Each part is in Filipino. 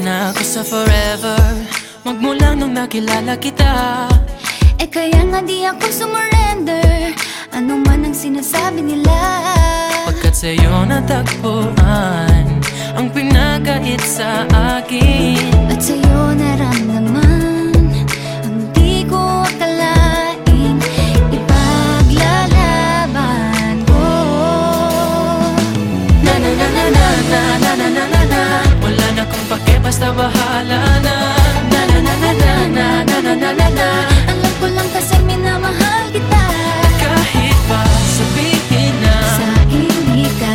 sa forever. Magmula nung nakilala kita. Eh kaya nga di ako sumurrender. Ano man ang sinasabi nila. Pagkat sa'yo natagpuan Ang pinagait sa akin. At sa'yo naramdaman Ang di ko Ipaglalaban ko. Na na na na na na na na na pake basta bahala na Na na na na na na na na na na na Alam ko lang kasi minamahal kita Kahit pa sabihin na Sa hindi ka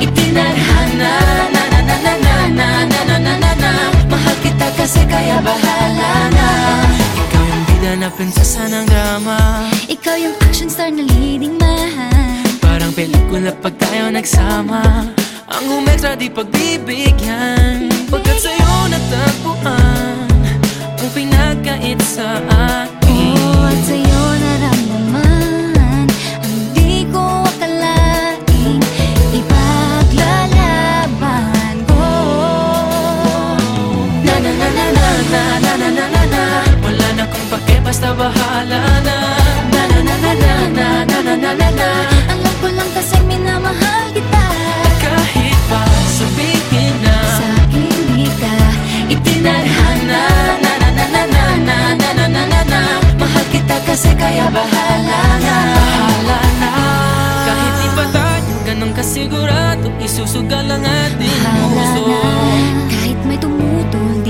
Itinadhana na na na na na na na na na na na Mahal kita kasi kaya bahala na Ikaw yung bida na prinsesa ng drama Ikaw yung action star na leading man Parang pelikula pag tayo nagsama Ang umextra di pagbibigyan Pagkat sa'yo natagpuan Ang pinagkait sa akin kasi kaya bahala na. Bahala na. Kahit di pa tayo ganun kasigurado Isusugal ang ating puso. Kahit may tumutol